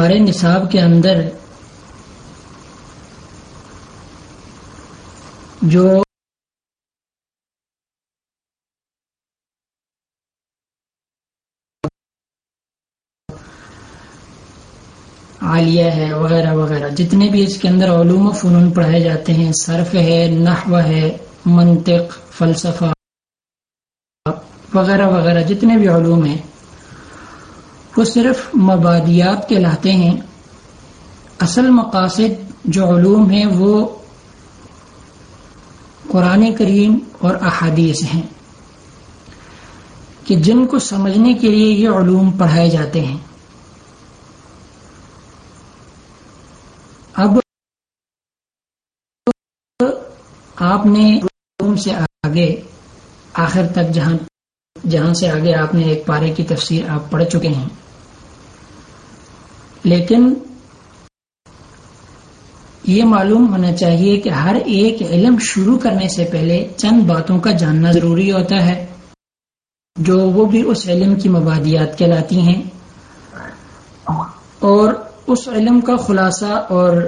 ہمارے نصاب کے اندر جو عالیہ ہے، وغیرہ وغیرہ۔ جتنے بھی اس کے اندر علوم و فنون پڑھائے جاتے ہیں، صرف ہے، نحو ہے، منطق، فلسفہ، وغیرہ وغیرہ، جتنے بھی علوم ہیں۔ وہ صرف مبادیات کہلاتے ہیں۔ اصل مقاصد جو علوم ہیں وہ قرآن کریم اور احادیث ہیں کہ جن کو سمجھنے کے لیے یہ علوم پڑھائے جاتے ہیں۔ اب آپ نے علوم سے آگے، آخر تک جہاں جہاں سے آگے آپ نے ایک پارے کی تفسیر آپ پڑھ چکے ہیں۔ لیکن یہ معلوم ہونا چاہیے کہ ہر ایک علم شروع کرنے سے پہلے چند باتوں کا جاننا ضروری ہوتا ہے، جو وہ بھی اس علم کی مبادیات کہلاتی ہیں۔ اور اس علم کا خلاصہ اور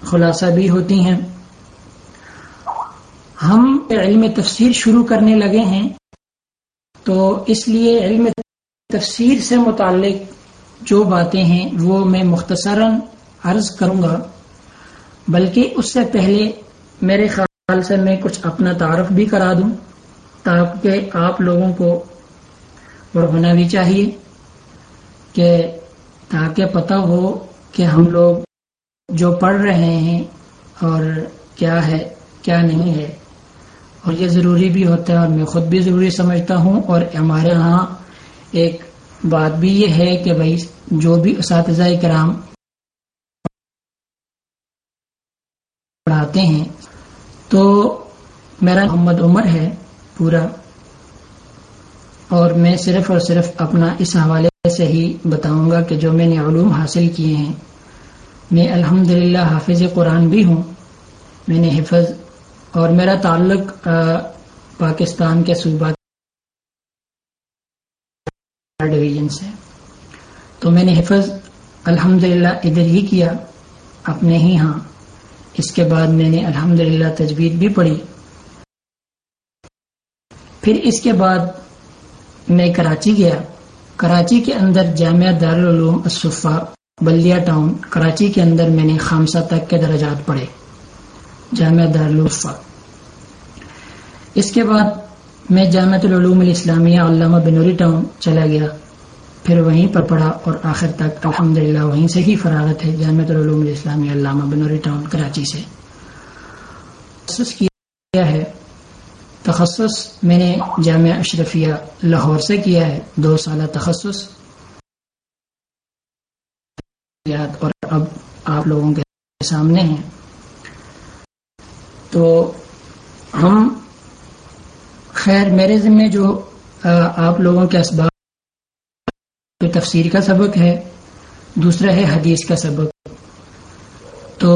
خلاصہ بھی ہوتی ہیں۔ ہم علم تفسیر شروع کرنے لگے ہیں تو اس لیے علم تفسیر سے متعلق جو باتیں ہیں وہ میں مختصراً عرض کروں گا، بلکہ اس سے پہلے میرے خیال سے میں کچھ اپنا تعارف بھی کرا دوں، تاکہ آپ لوگوں کو اور ہونا بھی چاہیے کہ تاکہ پتہ ہو کہ ہم لوگ جو پڑھ رہے ہیں اور کیا ہے، کیا نہیں ہے۔ اور یہ ضروری بھی ہوتا ہے اور میں خود بھی ضروری سمجھتا ہوں اور ہمارے ہاں ایک بات بھی یہ ہے کہ بھائی جو بھی اساتذہ کرام پڑھاتے ہیں، تو میرا محمد عمر ہے پورا، اور میں صرف اور صرف اپنا اس حوالے سے ہی بتاؤں گا کہ جو میں نے علوم حاصل کیے ہیں۔ میں الحمد حافظ قرآن بھی ہوں، میں نے حفظ، اور میرا تعلق پاکستان کے صوبہ ڈویژن سے۔ تو میں نے حفظ الحمد ادھر ہی کیا، اپنے ہی ہاں۔ اس کے بعد میں نے الحمد تجوید بھی پڑھی۔ پھر اس کے بعد میں کراچی گیا۔ کراچی کے اندر جامعہ دارالعلوم الصفا بلیا ٹاؤن، کراچی کے اندر میں نے خامسہ تک کے درجات پڑھے۔ جامعہ دارالفا اس کے بعد میں جامعہ العلوم الاسلامیہ علامہ بنوری ٹاؤن چلا گیا۔ پھر وہیں پر پڑھا اور آخر تک الحمد وہیں سے ہی فراغت ہے جامعہ العلوم الاسلامیہ علامہ بنوری ٹاؤن، کراچی سے۔ تخصص کیا ہے؟ تخصص میں نے جامعہ اشرفیہ لاہور سے کیا ہے۔ دو سالہ تخصص۔ اور اب آپ لوگوں کے سامنے ہیں۔ تو ہم خیر، میرے ذمے جو آپ لوگوں کے اسباب تفسیر کا سبق ہے، دوسرا ہے حدیث کا سبق۔ تو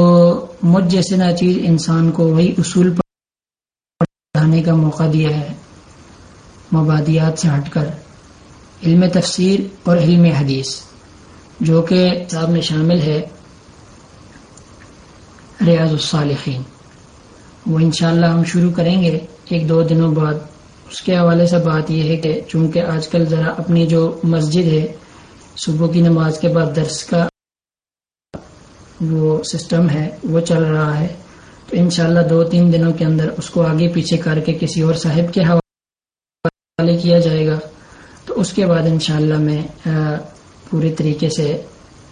مجھ جیسے نا چیز انسان کو وہی اصول پڑھانے کا موقع دیا ہے، مبادیات سے ہٹ کر، علم تفسیر اور علم حدیث، جو کہ صاحب میں شامل ہے، ریاض الصالحین۔ وہ انشاءاللہ ہم شروع کریں گے۔ ایک دو دنوں بعد اس کے حوالے سے بات یہ ہے کہ چونکہ آج کل ذرا اپنی جو مسجد ہے، صبح کی نماز کے بعد درس کا وہ سسٹم ہے، وہ چل رہا ہے۔ تو انشاءاللہ دو تین دنوں کے اندر اس کو آگے پیچھے کر کے کسی اور صاحب کے حوالے کیا جائے گا۔ تو اس کے بعد انشاءاللہ میں پوری طریقے سے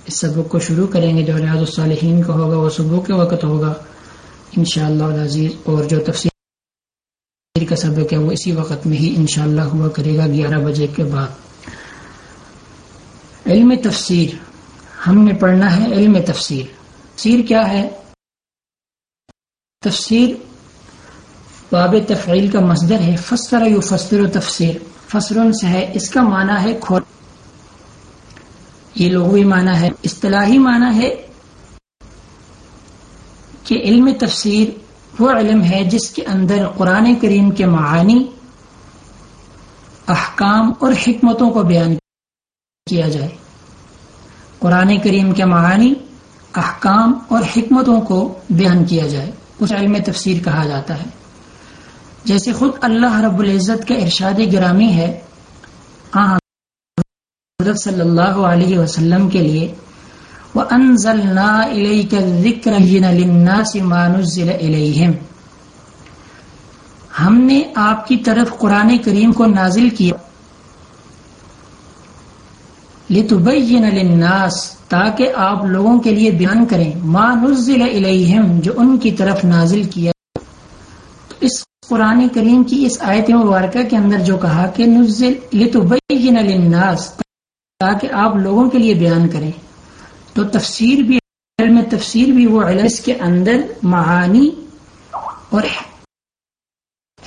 اس سبق کو شروع کریں گے جو ریاض الصالحین کا ہوگا، وہ صبح کے وقت ہوگا۔ انشاءاللہ العزیز اور جو تفصیل کا سبق ہے، وہ اسی وقت میں ہی انشاءاللہ ہوا کرے گا، گیارہ بجے کے بعد۔ علم تفسیر، ہم نے پڑھنا ہے علم تفسیر۔ تفسیر کیا ہے؟ تفسیر باب تفعیل کا مصدر ہے، فسر یو فسر و تفسیر۔ فسرن سے ہے، اس کا معنی ہے کھول۔ یہ لغوی معنی ہے، اصطلاحی معنی ہے کہ علم تفسیر وہ علم ہے جس کے اندر قرآن کریم کے معانی، احکام اور حکمتوں کو بیان کیا جائے۔ قرآن کریم کے معانی، احکام اور حکمتوں کو بیان کیا جائے۔ اس علم تفسیر کہا جاتا ہے۔ جیسے خود اللہ رب العزت کا ارشاد گرامی ہے حضرت صلی اللہ علیہ وسلم کے لیے وَأَنزَلْنَا إِلَيْكَ الذِّكْرَ لِلنَّاسِ مَا نُزِّلَ إِلَيْهِمْ۔ ہم نے آپ کی طرف قرآن کریم کو نازل کیا۔ لِتُبَيِّنَ لِلنَّاسِ، تاکہ آپ لوگوں کے لیے بیان کریں۔ ما نزل الیہم جو ان کی طرف نازل کیا۔ تو اس قرآن کریم کی اس آیت مبارکہ کے اندر جو کہا کہ نزل لتبین للناس، تاکہ آپ لوگوں کے لیے بیان کریں۔ تو تفسیر بھی علم تفسیر بھی وہ علم اس کے اندر معانی اور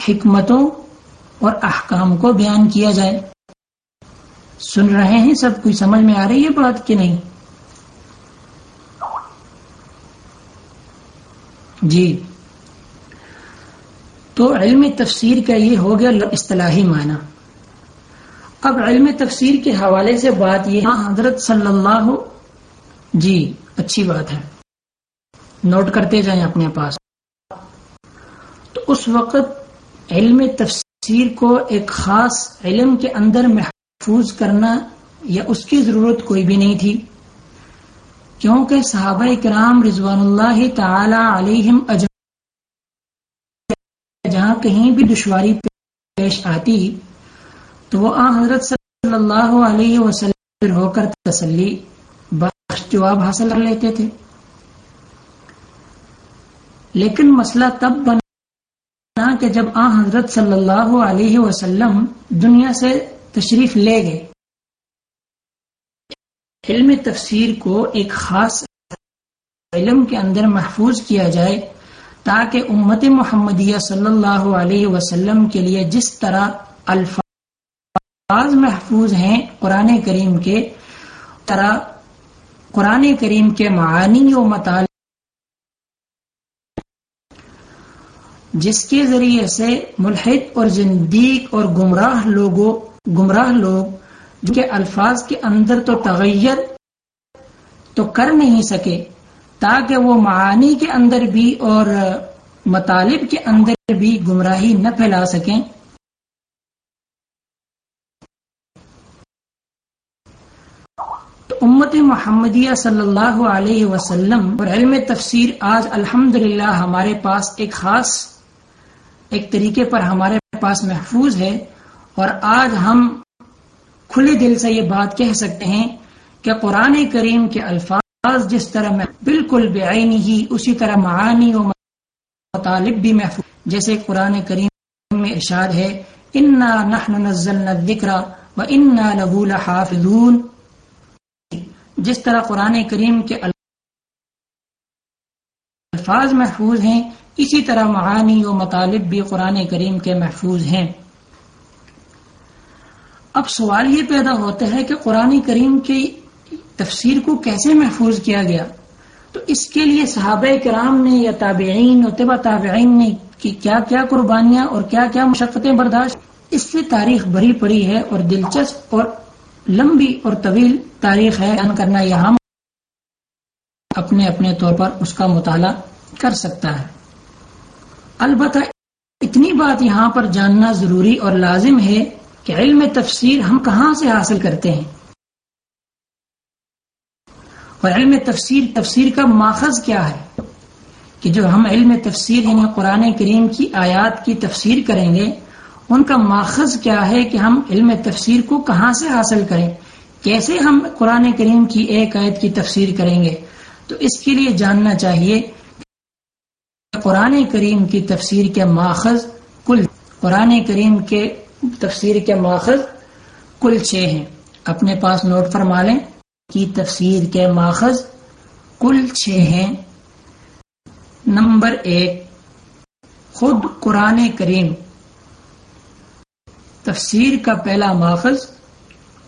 حکمتوں اور احکام کو بیان کیا جائے۔ سن رہے ہیں سب؟ کچھ سمجھ میں آ رہی ہے بات کہ نہیں؟ جی۔ تو علم تفسیر کا یہ ہو گیا اصطلاحی معنی۔ اب علم تفسیر کے حوالے سے بات یہ ہاں حضرت صلی اللہ جی اچھی بات ہے۔ نوٹ کرتے جائیں اپنے پاس۔ تو اس وقت علم تفسیر کو ایک خاص علم کے اندر محفوظ کرنا یا اس کی ضرورت کوئی بھی نہیں تھی۔ کیونکہ صحابہ کرام رضوان اللہ تعالی علیہم جہاں کہیں بھی دشواری پیش آتی، تو وہ آ حضرت صلی اللہ علیہ وسلم ہو کر تسلی بخش جواب حاصل کر لیتے تھے۔ لیکن مسئلہ تب بنا کہ جب آ حضرت صلی اللہ علیہ وسلم دنیا سے تشریف لے گئے۔ علم تفسیر کو ایک خاص علم کے اندر محفوظ کیا جائے تاکہ امت محمدیہ صلی اللہ علیہ وسلم کے لیے جس طرح الفاظ محفوظ ہیں قرآن کریم کے، طرح قرآن کریم کے معانی و مطالعے جس کے ذریعے سے ملحد اور زندیق اور گمراہ لوگوں، گمراہ لوگ جو کہ الفاظ کے اندر تو تغیر تو کر نہیں سکے، تاکہ وہ معانی کے اندر بھی اور مطالب کے اندر بھی گمراہی نہ پھیلا سکیں۔ امت محمدیہ صلی اللہ علیہ وسلم اور علم تفسیر آج الحمد ہمارے پاس ایک خاص ایک طریقے پر ہمارے پاس محفوظ ہے اور آج ہم کھلے دل سے یہ بات کہہ سکتے ہیں کہ قرآن کریم کے الفاظ جس طرح میں بالکل بے آئینی ہی اسی طرح معانی و مطالب بھی محفوظ جیسے قرآن کریم میں ارشاد ہے، انا نحن نزلنا الذکر و انا له لحافظون جس طرح قرآن کریم کے الفاظ محفوظ ہیں، اسی طرح معانی و مطالب بھی قرآن کریم کے محفوظ ہیں۔ اب سوال یہ پیدا ہوتا ہے کہ قرآن کریم کی تفسیر کو کیسے محفوظ کیا گیا؟ تو اس کے لیے صحابہ کرام نے یا تابعین اور طبع تابعین نے کہ کیا کیا قربانیاں اور کیا کیا مشقتیں برداشت؟ اس سے تاریخ بری پڑی ہے اور دلچسپ اور لمبی اور طویل تاریخ ہے، بیان کرنا یہاں اپنے اپنے طور پر اس کا مطالعہ کر سکتا ہے۔ البتہ اتنی بات یہاں پر جاننا ضروری اور لازم ہے کہ علم تفسیر ہم کہاں سے حاصل کرتے ہیں۔ اور علم تفسیر تفسیر کا ماخذ کیا ہے؟ کہ جو ہم علم تفسیر یعنی قرآن کریم کی آیات کی تفسیر کریں گے ان کا ماخذ کیا ہے کہ ہم علم تفسیر کو کہاں سے حاصل کریں؟ کیسے ہم قرآن کریم کی ایک آیت کی تفسیر کریں گے؟ تو اس کے لیے جاننا چاہیے قرآن کریم کی تفسیر کے ماخذ کل قرآن کریم کے تفسیر کے ماخذ کل چھ ہیں۔ اپنے پاس نوٹ فرما لیں کی تفسیر کے ماخذ کل چھ ہیں۔ نمبر ایک، خود قرآن کریم تفسیر کا پہلا ماخذ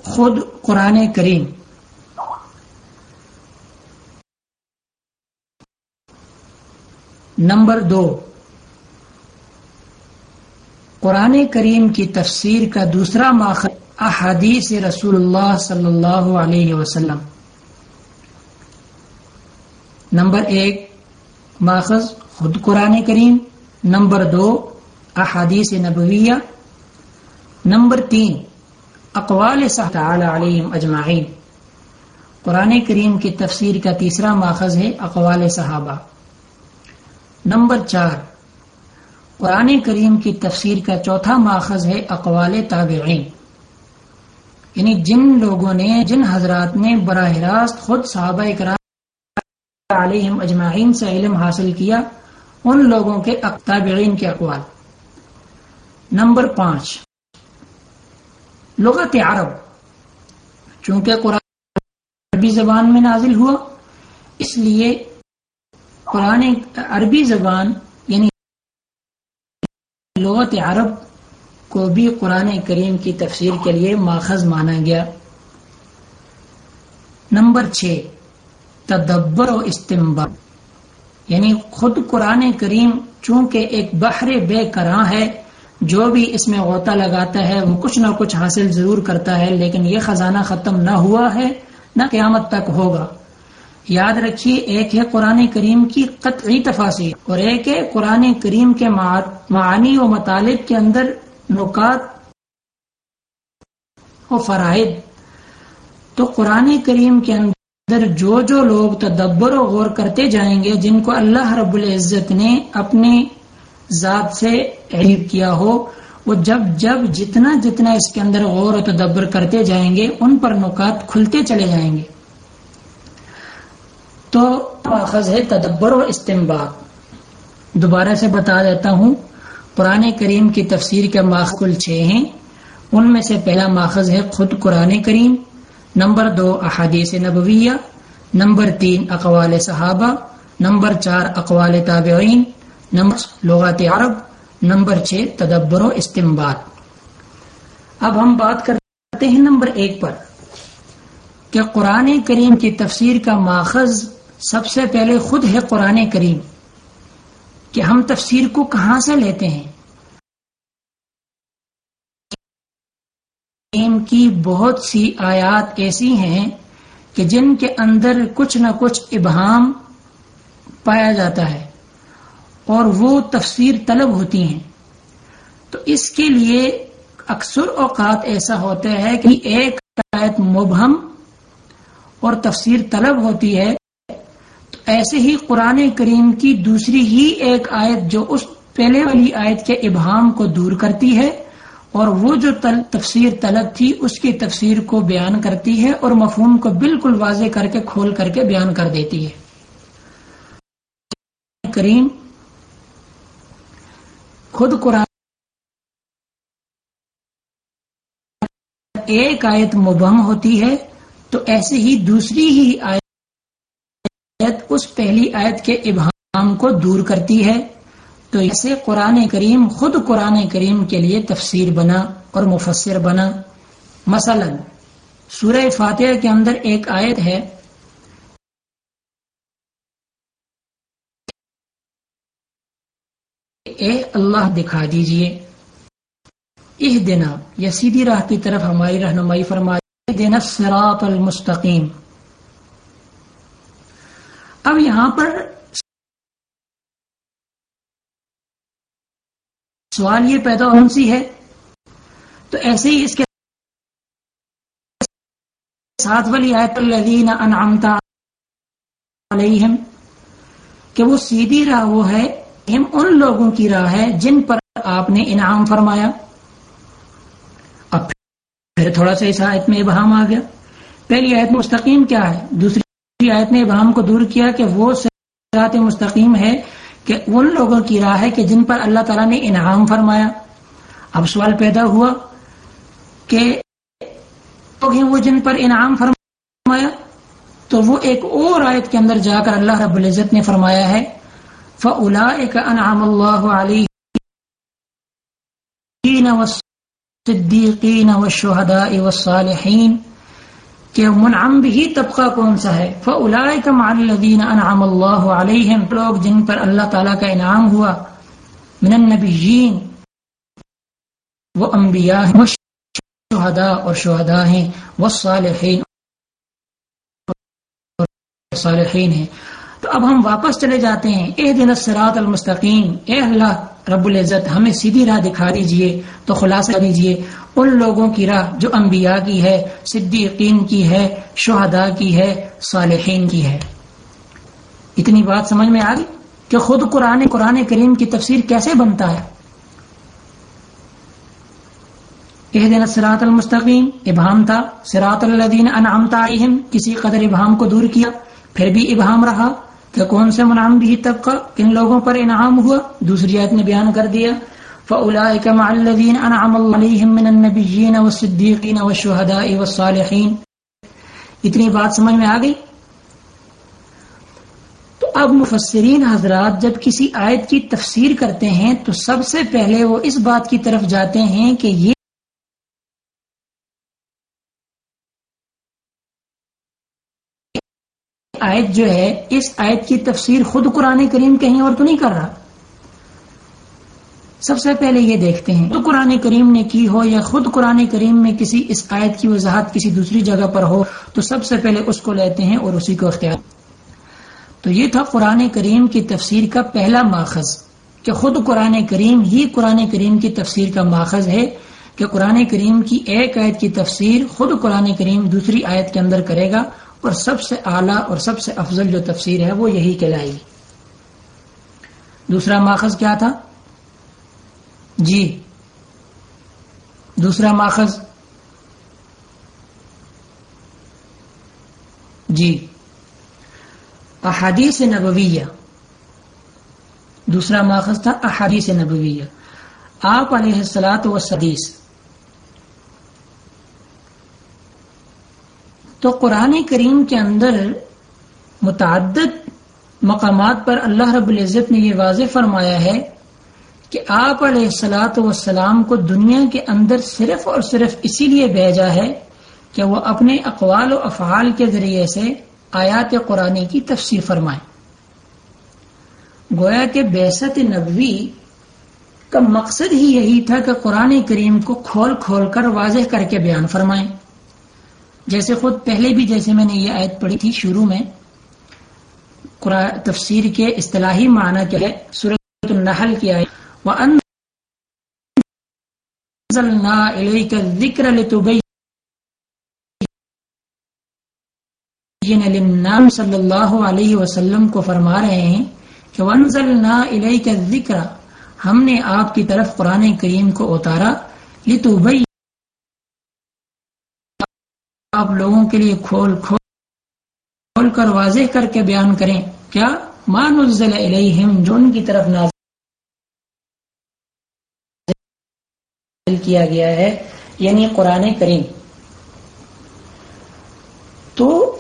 خود قرآن کریم۔ نمبر دو، قرآن کریم کی تفسیر کا دوسرا ماخذ احادیث رسول اللہ صلی اللہ علیہ وسلم۔ نمبر ایک، ماخذ خود قرآن کریم۔ نمبر دو، احادیث نبویہ۔ نمبر تین، اقوال تعالی علیہم اجمعین۔ قرآن کریم کی تفسیر کا تیسرا ماخذ ہے اقوال صحابہ۔ نمبر چار، قرآن کریم کی تفسیر کا چوتھا ماخذ ہے اقوال تابعین۔ یعنی جن لوگوں نے، جن حضرات نے براہ راست خود صحابہ کرام علیہم اجمعین سے علم حاصل کیا، ان لوگوں کے تابعین کے اقوال۔ نمبر پانچ لغت عرب۔ چونکہ قرآن عربی زبان میں نازل ہوا، اس لیے قرآن عربی زبان یعنی لغت عرب کو بھی قرآن کریم کی تفسیر کے لیے ماخذ مانا گیا۔ نمبر چھ، تدبر و استمبا یعنی خود قرآن کریم چونکہ ایک بحر بے کراں ہے جو بھی اس میں غوطہ لگاتا ہے، وہ کچھ نہ کچھ حاصل ضرور کرتا ہے، لیکن یہ خزانہ ختم نہ ہوا ہے، نہ قیامت تک ہوگا۔ یاد رکھیے، ایک ہے قرآن کریم کی قطعی تفاصیر اور ایک ہے قرآن کریم کے معانی و مطالب کے اندر نکات و فرائد تو قرآن کریم کے اندر جو جو لوگ تدبر و غور کرتے جائیں گے، جن کو اللہ رب العزت نے اپنے ذات سے عید کیا ہو، وہ جب جب جتنا جتنا اس کے اندر غور و تدبر کرتے جائیں گے، ان پر نکات کھلتے چلے جائیں گے۔ تو ماخذ ہے تدبر و استمبا دوبارہ سے بتا دیتا ہوں، قرآن کریم کی تفسیر کے کل چھ ہیں۔ ان میں سے پہلا ماخذ ہے خود قرآن کریم۔ نمبر دو، احادیث نبویہ۔ نمبر تین، اقوال صحابہ۔ نمبر چار، اقوال تابعین۔ نمبر لغات عرب۔ نمبر چھ، تدبر و استمباد اب ہم بات کرتے ہیں نمبر ایک پر کہ قرآن کریم کی تفسیر کا ماخذ سب سے پہلے خود ہے قرآن کریم۔ کہ ہم تفسیر کو کہاں سے لیتے ہیں؟ کی بہت سی آیات ایسی ہیں کہ جن کے اندر کچھ نہ کچھ ابہام پایا جاتا ہے۔ اور وہ تفسیر طلب ہوتی ہیں۔ تو اس کے لیے اکثر اوقات ایسا ہوتا ہے کہ ایک آیت مبہم اور تفسیر طلب ہوتی ہے۔ تو ایسے ہی قرآن کریم کی دوسری ہی ایک آیت جو اس پہلے والی آیت کے ابہام کو دور کرتی ہے اور وہ جو تفسیر طلب تھی، اس کی تفسیر کو بیان کرتی ہے اور مفہوم کو بالکل واضح کر کے کھول کر کے بیان کر دیتی ہے۔ کریم خود قرآن ایک آیت مبہم ہوتی ہے، تو ایسے ہی دوسری ہی آیت اس پہلی آیت کے ابہام کو دور کرتی ہے۔ تو اسے قرآن کریم خود قرآن کریم کے لیے تفسیر بنا اور مفسر بنا۔ مثلا، سورہ فاتحہ کے اندر ایک آیت ہے اے اللہ دکھا دیجیے۔ اہ دینا یا سیدھی راہ کی طرف ہماری رہنمائی فرمائی دینا سراط المستقیم۔ اب یہاں پر سوال یہ پیدا ہو سی ہے۔ تو ایسے ہی اس کے ساتھ والی آیت الذین انعمتا علیہم کہ وہ سیدھی راہ وہ ہے ہم ان لوگوں کی راہ ہے جن پر آپ نے انعام فرمایا۔ اب پھر تھوڑا سا اس آیت میں ابہام آ گیا۔ پہلی آیت مستقیم کیا ہے؟ دوسری آیت نے ابہام کو دور کیا کہ وہ سرات مستقیم ہے کہ ان لوگوں کی راہ ہے کہ جن پر اللہ تعالیٰ نے انعام فرمایا۔ اب سوال پیدا ہوا کہ وہ جن پر انعام فرمایا، تو وہ ایک اور آیت کے اندر جا کر اللہ رب العزت نے فرمایا ہے فلا ایک انعام اللہ علیہ صدیقین و کہ منعم بھی طبقہ کون سا ہے؟ انعم اللہ علیہم لوگ جن پر اللہ تعالیٰ کا انعام ہوا من النبیین وہ انبیاء ہیں وہ شہداء اور شہداء ہیں وہ صالحین اور صالحین ہیں۔ تو اب ہم واپس چلے جاتے ہیں۔ اے دن سرات المستقیم۔ اے اللہ، رب العزت، ہمیں سیدھی راہ دکھا دیجیے، تو خلاصہ دیجیے۔ ان لوگوں کی راہ جو انبیاء کی ہے، صدیقین کی ہے، شہداء کی ہے، صالحین کی ہے۔ اتنی بات سمجھ میں آ گئی کہ خود قرآن قرآن کریم کی تفسیر کیسے بنتا ہے؟ اح دن سراط المستقیم۔ ابہام تھا۔ سراط الدین انعامتا کسی قدر ابہام کو دور کیا، پھر بھی ابہام رہا۔ کہ کون سے منعم بھی طبقہ کن لوگوں پر انعام ہوا؟ دوسری آیت نے بیان کر دیا، فَأُولَئِكَ مَعَ الَّذِينَ أَنْعَمَ اللَّهُ عَلَيْهِم مِّنَ النَّبِيِّينَ وَالصِّدِّيقِينَ وَالشُّهَدَاءِ وَالصَّالِحِينَ۔ اتنی بات سمجھ میں آ گئی؟ تو اب مفسرین حضرات جب کسی آیت کی تفسیر کرتے ہیں تو سب سے پہلے وہ اس بات کی طرف جاتے ہیں کہ یہ آیت جو ہے، اس آیت کی تفسیر خود قرآن کریم کہیں اور تو نہیں کر رہا۔ سب سے پہلے یہ دیکھتے ہیں تو قرآن کریم نے کی ہو یا خود قرآن کریم میں کسی اس آیت کی وضاحت کسی دوسری جگہ پر ہو، تو سب سے پہلے اس کو لیتے ہیں اور اسی کو اختیار۔ تو یہ تھا قرآن کریم کی تفسیر کا پہلا ماخذ، کہ خود قرآن کریم ہی قرآن کریم کی تفسیر کا ماخذ ہے، کہ قرآن کریم کی ایک آیت کی تفسیر خود قرآن کریم دوسری آیت کے اندر کرے گا۔ اور سب سے اعلیٰ اور سب سے افضل جو تفسیر ہے وہ یہی کہلائے گی دوسرا ماخذ کیا تھا؟ جی۔ دوسرا ماخذ۔ جی۔ احادیث نبویہ۔ دوسرا ماخذ تھا احادیث نبویہ۔ آپ علیہ السلاط و سدیث تو قرآن کریم کے اندر متعدد مقامات پر اللہ رب العزت نے یہ واضح فرمایا ہے کہ آپ علیہ السلاۃ والسلام کو دنیا کے اندر صرف اور صرف اسی لیے بھیجا ہے کہ وہ اپنے اقوال و افعال کے ذریعے سے آیات قرآن کی تفسیر فرمائیں گویا کہ بیست نبوی کا مقصد ہی یہی تھا کہ قرآن کریم کو کھول کھول کر واضح کر کے بیان فرمائیں۔ جیسے خود پہلے بھی جیسے میں نے یہ آیت پڑھی تھی شروع میں تفسیر کے اصطلاحی معنی کیا ہے سورت النحل کی آیت ذکر نام صلی اللہ علیہ وسلم کو فرما رہے ہیں کہ ونزلنا الیک الذکر ہم نے آپ کی طرف قرآن کریم کو اتارا لتبین آپ لوگوں کے لیے کھول کھول کر واضح کر کے بیان کریں۔ کیا؟ مان الیہم جو ان کی طرف نازل کیا گیا ہے یعنی قرآن کریم۔ تو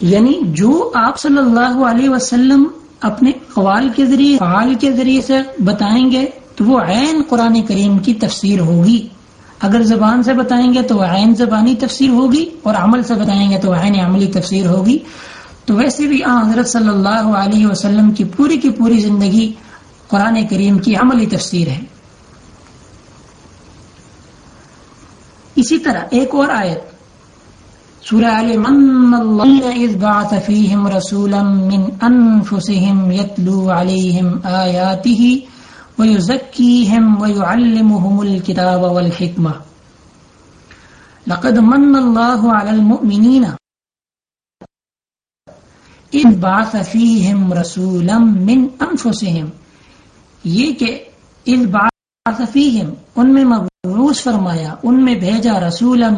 یعنی جو آپ صلی اللہ علیہ وسلم اپنے قوال کے ذریعے، فعال کے ذریعے سے بتائیں گے، تو وہ عین قرآن کریم کی تفسیر ہوگی۔ اگر زبان سے بتائیں گے تو عین زبانی تفسیر ہوگی اور عمل سے بتائیں گے تو عین عملی تفسیر ہوگی۔ تو ویسے بھی حضرت صلی اللہ علیہ وسلم کی پوری کی پوری زندگی قرآن کریم کی عملی تفسیر ہے۔ اسی طرح ایک اور آیت، سورہ من اللہ اذ بعث فیہم رسولا من انفسہم یتلو علیہم آیاتہ ويزكيهم ويعلمهم الكتاب والحكمة. لقد من الله على المؤمنين. إذ بعث فيهم رسولا من أنفسهم. یہ کہ اذ بعث فيهم، ان میں مبعوث فرمایا، ان میں بھیجا رسولا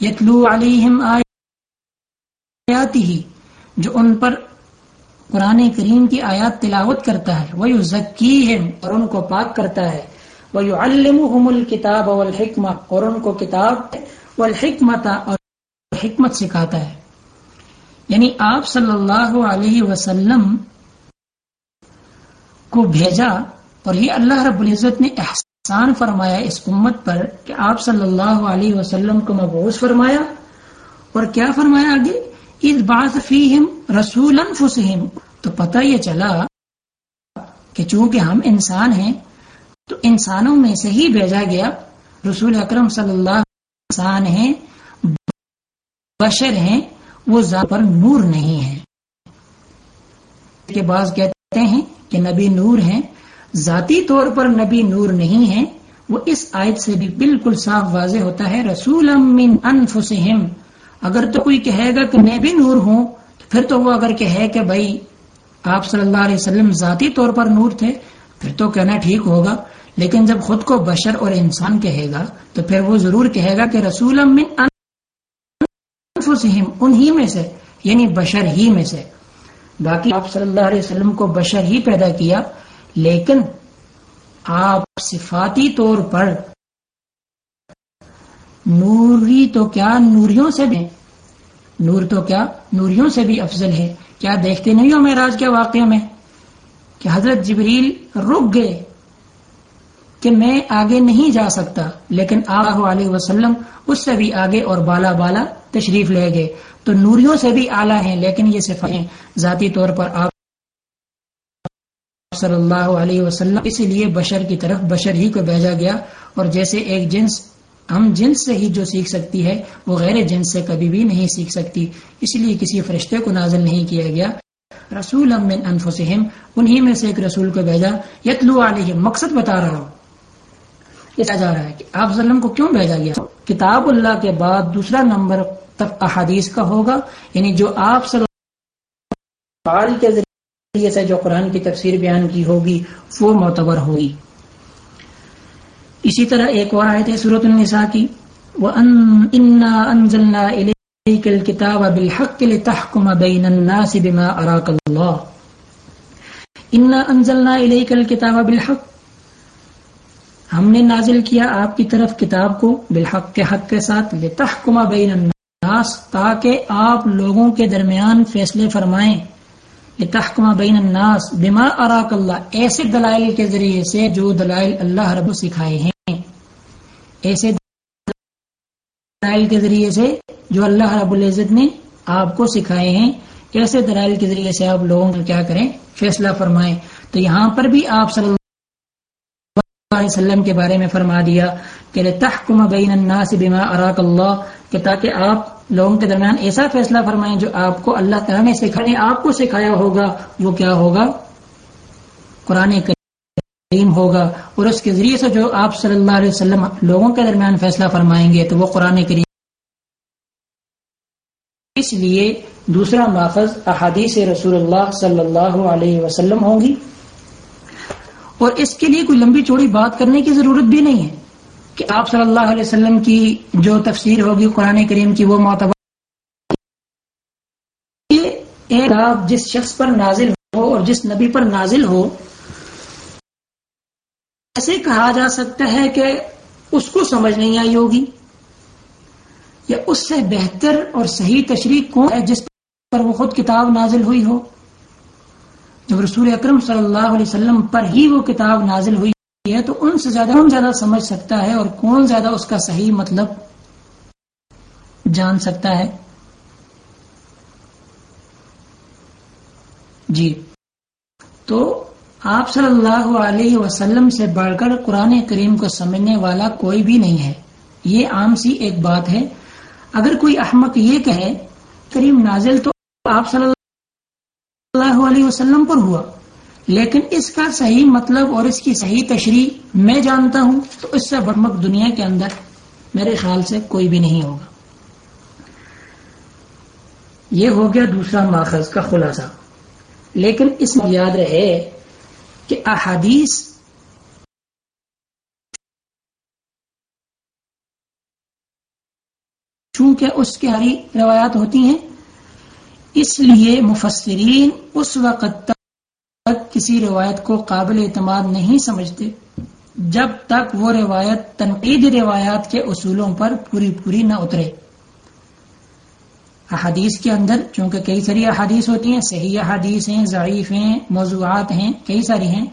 یتلو علیہم آیاتی جو ان پر قرآن کریم کی آیات تلاوت کرتا ہے۔ وہ ذکی ہے اور ان کو پاک کرتا ہے۔ وہ الم الکتاب والحکمت اور ان کو کتاب والحکمت اور حکمت سکھاتا ہے۔ یعنی آپ صلی اللہ علیہ وسلم کو بھیجا اور یہ اللہ رب العزت نے احسان فرمایا اس امت پر کہ آپ صلی اللہ علیہ وسلم کو مبوس فرمایا۔ اور کیا فرمایا آگے؟ اس بات فیم رسول انفسہم تو پتہ یہ چلا کہ چونکہ ہم انسان ہیں، تو انسانوں میں سے ہی بھیجا گیا۔ رسول اکرم صلی اللہ انسان ہیں، بشر ہیں، وہ ذات پر نور نہیں ہے کے بعض کہتے ہیں کہ نبی نور ہیں۔ ذاتی طور پر نبی نور نہیں ہے وہ اس آیت سے بھی بالکل صاف واضح ہوتا ہے۔ رسول من انفسہم۔ اگر تو کوئی کہے گا کہ میں بھی نور ہوں پھر تو وہ اگر کہے کہ بھائی، آپ صلی اللہ علیہ وسلم ذاتی طور پر نور تھے، پھر تو کہنا ٹھیک ہوگا۔ لیکن جب خود کو بشر اور انسان کہے گا، تو پھر وہ ضرور کہے گا کہ رسول من انفسہم، انہی میں سے یعنی بشر ہی میں سے۔ باقی آپ صلی اللہ علیہ وسلم کو بشر ہی پیدا کیا، لیکن آپ صفاتی طور پر نوری تو کیا نوریوں سے بھی نور تو کیا نوریوں سے بھی افضل ہے۔ کیا دیکھتے نہیں ہو میراج کے واقعے میں؟ کہ حضرت جبریل رک گئے کہ میں آگے نہیں جا سکتا، لیکن آہ علیہ وسلم اس سے بھی آگے اور بالا بالا تشریف لے گئے۔ تو نوریوں سے بھی اعلیٰ ہیں، لیکن یہ صفائیں ذاتی طور پر آپ صلی اللہ علیہ وسلم، اسی لیے بشر کی طرف بشر ہی کو بھیجا گیا۔ اور جیسے ایک جنس ہم جنس سے ہی جو سیکھ سکتی ہے، وہ غیر جنس سے کبھی بھی نہیں سیکھ سکتی۔ اس لیے کسی فرشتے کو نازل نہیں کیا گیا۔ رسول من انفسہم، انہی میں سے ایک رسول کو بھیجا۔ یتلو علیہ مقصد بتا رہا ہوں۔ جا رہا ہے کہ آپ وسلم کو کیوں بھیجا گیا؟ کتاب اللہ کے بعد دوسرا نمبر تک احادیث کا ہوگا۔ یعنی جو آپ صلی اللہ کے ذریعے سے جو قرآن کی تفسیر بیان کی ہوگی، وہ معتبر ہوگی۔ اسی طرح ایک اور آیت ہے صورت النساء کی الْكِتَابَ بِالْحَقِّ لِتَحْكُمَ بَيْنَ النَّاسِ بِمَا أَرَاكَ إِنَّا أَنزَلْنَا إِلَيْكَ الْكِتَابَ بِالْحَقِّ۔ ہم نے نازل کیا آپ کی طرف کتاب کو بالحق کے حق کے ساتھ لتحکم بین الناس تاکہ آپ لوگوں کے درمیان فیصلے فرمائیں۔ لتحکم بین الناس بما اراک اللہ ایسے دلائل کے ذریعے سے جو دلائل اللہ رب سکھائے ہیں. ایسے دلائل کے ذریعے سے جو اللہ رب العزت نے آپ کو سکھائے ہیں، ایسے دلائل کے ذریعے سے آپ لوگوں کا کیا کریں؟ فیصلہ فرمائیں۔ تو یہاں پر بھی آپ صلی علیہ وسلم کے بارے میں فرما دیا۔ کہ تحکم بین الناس بما اراک اللہ، کہ تاکہ آپ لوگوں کے درمیان ایسا فیصلہ فرمائیں جو آپ کو اللہ تعالیٰ نے سکھانے آپ کو سکھایا ہوگا، وہ کیا ہوگا؟ قرآن کریم ہوگا، اور اس کے ذریعے سے جو آپ صلی اللہ علیہ وسلم لوگوں کے درمیان فیصلہ فرمائیں گے، تو وہ قرآن کریم اس لیے دوسرا ماخذ احادیث رسول اللہ صلی اللہ علیہ وسلم ہوں گی۔ اور اس کے لیے کوئی لمبی چوڑی بات کرنے کی ضرورت بھی نہیں ہے۔ کہ آپ صلی اللہ علیہ وسلم کی جو تفسیر ہوگی قرآن کریم کی وہ معتبر ایک جس شخص پر نازل ہو اور جس نبی پر نازل ہو، ایسے کہا جا سکتا ہے کہ اس کو سمجھ نہیں آئی ہوگی، یا اس سے بہتر اور صحیح تشریح کون ہے جس پر وہ خود کتاب نازل ہوئی ہو۔ جب رسول اکرم صلی اللہ علیہ وسلم پر ہی وہ کتاب نازل ہوئی ہے تو ان سے زیادہ کون زیادہ سمجھ سکتا ہے اور کون زیادہ اس کا صحیح مطلب جان سکتا ہے؟ جی۔ تو آپ صلی اللہ علیہ وسلم سے بڑھ کر قرآن کریم کو سمجھنے والا کوئی بھی نہیں ہے۔ یہ عام سی ایک بات ہے۔ اگر کوئی احمق یہ کہے، کریم نازل تو آپ صلی اللہ علیہ وسلم پر ہوا۔ لیکن اس کا صحیح مطلب اور اس کی صحیح تشریح میں جانتا ہوں، تو اس سے برمک دنیا کے اندر میرے خیال سے کوئی بھی نہیں ہوگا۔ یہ ہو گیا دوسرا ماخذ کا خلاصہ۔ لیکن اس میں یاد رہے کہ احادیث چونکہ اس کی ہری روایات ہوتی ہیں، اس لیے مفسرین اس وقت تک کسی روایت کو قابل اعتماد نہیں سمجھتے، جب تک وہ روایت تنقید روایات کے اصولوں پر پوری پوری نہ اترے۔ احادیث کے اندر، چونکہ کئی ساری احادیث ہوتی ہیں، صحیح احادیث ہیں، ضعیف ہیں، موضوعات ہیں، کئی ساری ہیں،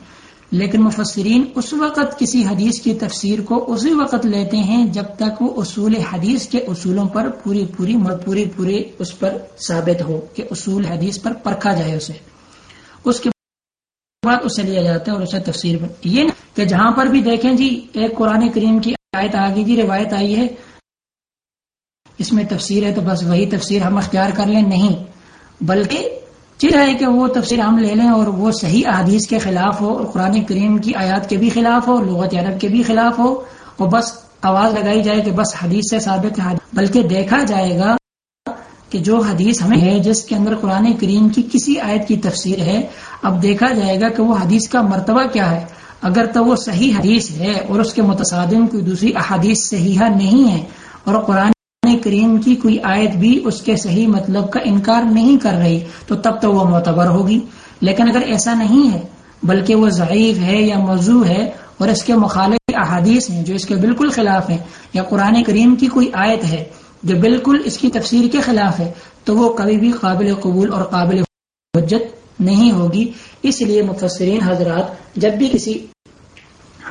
لیکن مفسرین اس وقت کسی حدیث کی تفسیر کو اسی وقت لیتے ہیں جب تک وہ اصول حدیث کے اصولوں پر پوری پوری پوری پوری اس پر ثابت ہو کہ اصول حدیث پر پرکھا جائے اسے۔ اس کے بعد اسے لیا جاتا ہے اور اسے تفسیر پر یہ کہ جہاں پر بھی دیکھیں جی ایک قرآن کریم کی آیت آگے کی روایت آئی ہے، اس میں تفسیر ہے تو بس وہی تفسیر ہم اختیار کر لیں، نہیں۔ بلکہ چیز ہے کہ وہ تفسیر ہم لے لیں اور وہ صحیح احادیث کے خلاف ہو اور قرآن کریم کی آیات کے بھی خلاف ہو، لغت عرب کے بھی خلاف ہو، اور بس آواز لگائی جائے کہ بس حدیث سے ثابت ہے۔ بلکہ دیکھا جائے گا کہ جو حدیث ہمیں ہے، جس کے اندر قرآن کریم کی کسی آیت کی تفسیر ہے، اب دیکھا جائے گا کہ وہ حدیث کا مرتبہ کیا ہے۔ اگر تو وہ صحیح حدیث ہے اور اس کے متصادم کوئی دوسری احادیث صحیح نہیں ہے اور قرآن کریم کی کوئی آیت بھی اس کے صحیح مطلب کا انکار نہیں کر رہی، تو تب تو وہ معتبر ہوگی۔ لیکن اگر ایسا نہیں ہے، بلکہ وہ ضعیف ہے یا موضوع ہے اور اس کے مخالف احادیث ہیں جو اس کے بالکل خلاف ہیں، یا قرآن کریم کی کوئی آیت ہے جو بالکل اس کی تفسیر کے خلاف ہے، تو وہ کبھی بھی قابل قبول اور قابل حجت نہیں ہوگی۔ اس لیے مفسرین حضرات جب بھی کسی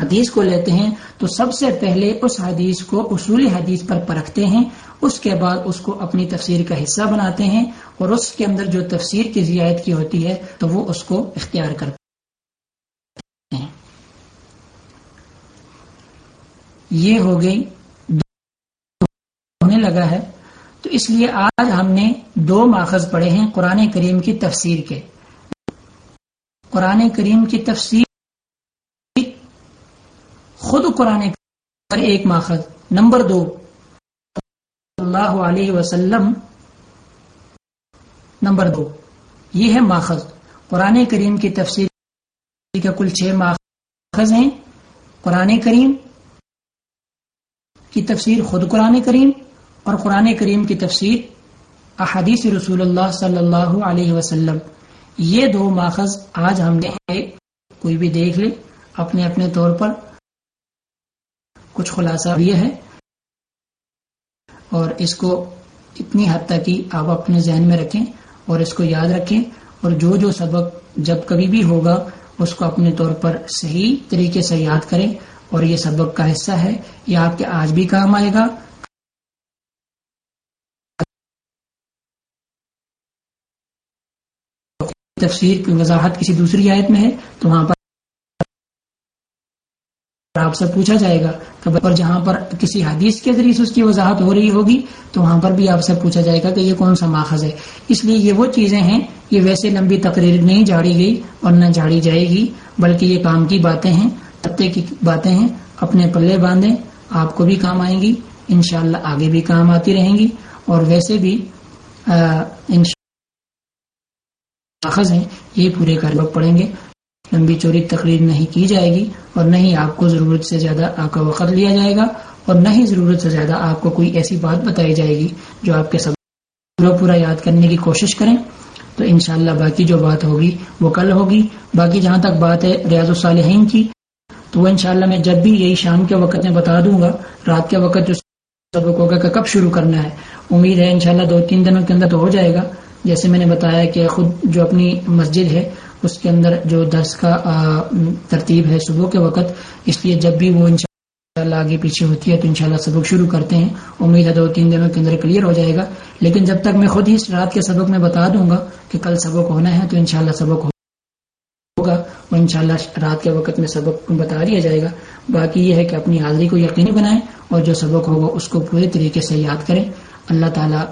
حدیث کو لیتے ہیں، تو سب سے پہلے اس حدیث کو اصول حدیث پر پرکھتے ہیں، اس کے بعد اس کو اپنی تفسیر کا حصہ بناتے ہیں اور اس کے اندر جو تفسیر کی زیادت کی ہوتی ہے، تو وہ اس کو اختیار کرتے ہیں۔ یہ ہو گئی لگا ہے۔ تو اس لیے آج ہم نے دو ماخذ پڑھے ہیں قرآن کریم کی تفسیر کے۔ قرآن کریم کی تفسیر خود قرآن پر ایک ماخذ۔ نمبر دو اللہ علیہ وسلم۔ نمبر دو، یہ ہے ماخذ۔ قرآن کریم کی تفسیر کا کل چھ ماخذ ہیں۔ قرآن کریم کی تفسیر خود قرآن کریم۔ اور قرآن کریم کی تفسیر احادیث رسول اللہ صلی اللہ علیہ وسلم۔ یہ دو ماخذ آج ہم نے کوئی بھی دیکھ لے، اپنے اپنے طور پر۔ کچھ خلاصہ یہ ہے۔ اور اس کو اتنی حد تک ہی آپ اپنے ذہن میں رکھیں اور اس کو یاد رکھیں۔ اور جو جو سبق جب کبھی بھی ہوگا، اس کو اپنے طور پر صحیح طریقے سے یاد کریں۔ اور یہ سبق کا حصہ ہے، یہ آپ کے آج بھی کام آئے گا۔ تفسیر کی وضاحت کسی دوسری آیت میں ہے، تو وہاں پر آپ سے پوچھا جائے گا کہ جہاں پر کسی حدیث کے ذریعے سے اس کی وضاحت ہو رہی ہوگی، تو وہاں پر بھی آپ سے پوچھا جائے گا کہ یہ کون سا ماخذ ہے۔ اس لیے یہ وہ چیزیں ہیں، یہ ویسے لمبی تقریر نہیں جاڑی گئی اور نہ جاڑی جائے گی، بلکہ یہ کام کی باتیں ہیں پتے کی باتیں ہیں، اپنے پلے باندھیں، آپ کو بھی کام آئیں گی، انشاءاللہ آگے بھی کام آتی رہیں گی۔ اور ویسے بھی ان ماخذ ہیں، یہ پورے کر پڑیں گے۔ لمبی چوری تقریر نہیں کی جائے گی اور نہ ہی آپ کو ضرورت سے زیادہ آپ کا وقت لیا جائے گا اور نہ ہی ضرورت سے زیادہ آپ کو کوئی ایسی بات بتائی جائے گی جو آپ کے سب پورا پورا یاد کرنے کی کوشش کریں۔ تو انشاءاللہ باقی جو بات ہوگی وہ کل ہوگی۔ باقی جہاں تک بات ہے ریاض الصالحین کی، تو وہ انشاءاللہ میں جب بھی یہی شام کے وقت میں بتا دوں گا۔ رات کے وقت جو سبق ہوگا کہ کب شروع کرنا ہے۔ امید ہے انشاءاللہ دو تین دنوں کے اندر تو ہو جائے گا۔ جیسے میں نے بتایا کہ خود جو اپنی مسجد ہے، اس کے اندر جو درس کا ترتیب ہے صبح کے وقت، اس لیے جب بھی وہ انشاءاللہ آگے پیچھے ہوتی ہے تو انشاءاللہ سبق شروع کرتے ہیں۔ امید ہے دو تین دنوں کے اندر کلیئر ہو جائے گا۔ لیکن جب تک میں خود ہی رات کے سبق میں بتا دوں گا کہ کل سبق ہونا ہے تو انشاءاللہ سبق ہوگا اور انشاءاللہ رات کے وقت میں سبق بتا دیا جائے گا۔ باقی یہ ہے کہ اپنی حاضری کو یقینی بنائیں اور جو سبق ہوگا اس کو پورے طریقے سے یاد کریں۔ اللہ تعالیٰ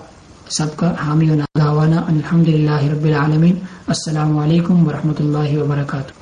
سب کا حامی و ناگاوانا الحمد للہ رب العالمین۔ السلام علیکم ورحمۃ اللہ وبرکاتہ۔